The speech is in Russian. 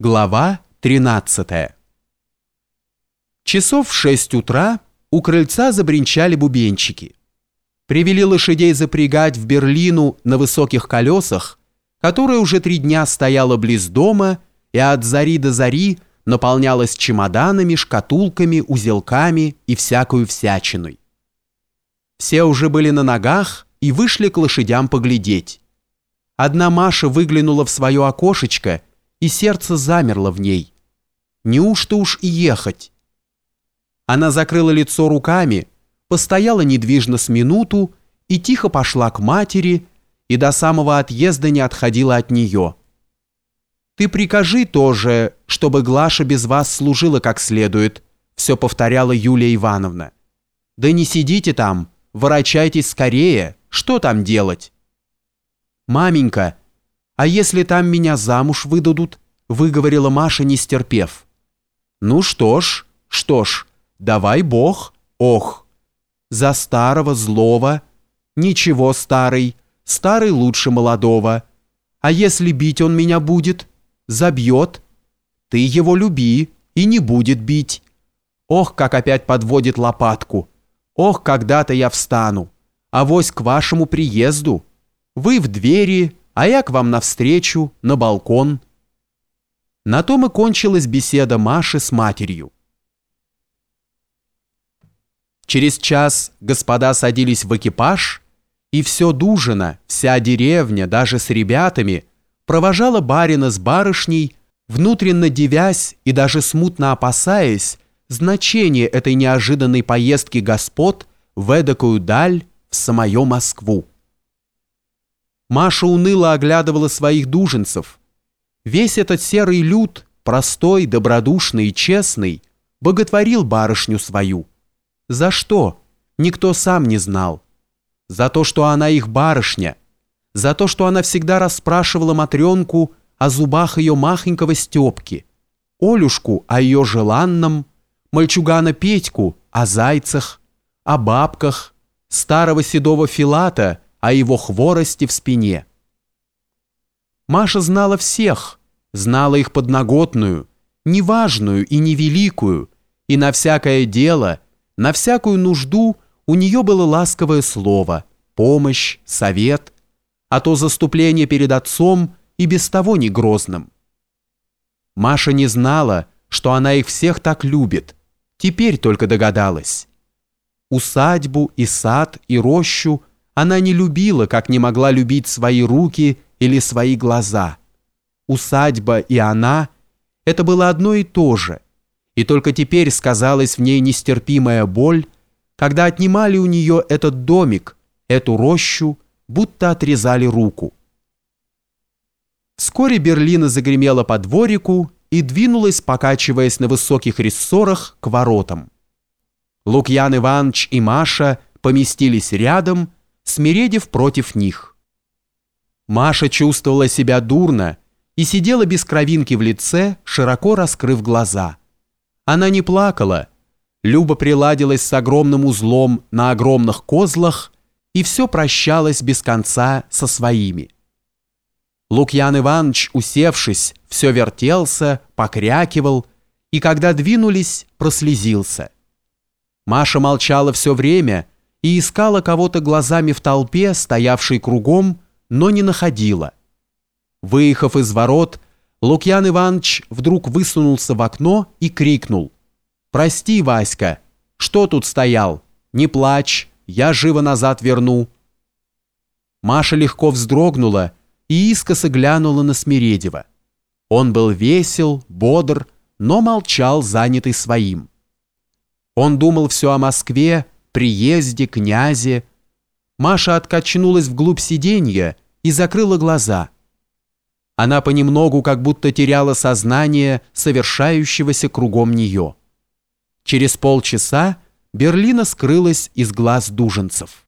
Глава 13 Часов в шесть утра у крыльца забринчали бубенчики. Привели лошадей запрягать в Берлину на высоких колесах, которая уже три дня стояла близ дома и от зари до зари наполнялась чемоданами, шкатулками, узелками и всякую всячиной. Все уже были на ногах и вышли к лошадям поглядеть. Одна Маша выглянула в свое окошечко – и сердце замерло в ней. Неужто уж и ехать? Она закрыла лицо руками, постояла недвижно с минуту и тихо пошла к матери и до самого отъезда не отходила от нее. «Ты прикажи тоже, чтобы Глаша без вас служила как следует», все повторяла Юлия Ивановна. «Да не сидите там, ворочайтесь скорее, что там делать?» «Маменька», «А если там меня замуж выдадут?» – выговорила Маша, не стерпев. «Ну что ж, что ж, давай бог, ох. За старого, злого. Ничего, старый, старый лучше молодого. А если бить он меня будет? Забьет. Ты его люби и не будет бить. Ох, как опять подводит лопатку. Ох, когда-то я встану. Авось к вашему приезду. Вы в двери, а я к вам навстречу, на балкон». На том и кончилась беседа Маши с матерью. Через час господа садились в экипаж, и все дужина, вся деревня, даже с ребятами, провожала барина с барышней, внутренно девясь и даже смутно опасаясь значения этой неожиданной поездки господ в эдакую даль в самую Москву. Маша уныло оглядывала своих дуженцев. Весь этот серый люд, простой, добродушный и честный, боготворил барышню свою. За что? Никто сам не знал. За то, что она их барышня. За то, что она всегда расспрашивала Матренку о зубах ее махонького Степки, Олюшку о ее желанном, мальчугана Петьку о зайцах, о бабках, старого седого Филата – о его хворости в спине. Маша знала всех, знала их подноготную, неважную и невеликую, и на всякое дело, на всякую нужду у нее было ласковое слово, помощь, совет, а то заступление перед отцом и без того не грозным. Маша не знала, что она их всех так любит, теперь только догадалась. Усадьбу и сад и рощу – она не любила, как не могла любить свои руки или свои глаза. Усадьба и она – это было одно и то же. И только теперь сказалась в ней нестерпимая боль, когда отнимали у нее этот домик, эту рощу, будто отрезали руку. Вскоре Берлина загремела по дворику и двинулась, покачиваясь на высоких рессорах, к воротам. Лукьян Иванович и Маша поместились рядом – Смиредев против них. Маша чувствовала себя дурно и сидела без кровинки в лице, широко раскрыв глаза. Она не плакала. Люба приладилась с огромным узлом на огромных козлах и все прощалась без конца со своими. Лукьян Иванович, усевшись, все вертелся, покрякивал, и когда двинулись, прослезился. Маша молчала все время и искала кого-то глазами в толпе, стоявшей кругом, но не находила. Выехав из ворот, Лукьян Иванович вдруг высунулся в окно и крикнул. «Прости, Васька, что тут стоял? Не плачь, я живо назад верну». Маша легко вздрогнула и искоса глянула на Смиредева. Он был весел, бодр, но молчал, занятый своим. Он думал все о Москве, приезде, князе. Маша откачнулась вглубь сиденья и закрыла глаза. Она понемногу как будто теряла сознание совершающегося кругом нее. Через полчаса Берлина скрылась из глаз дуженцев.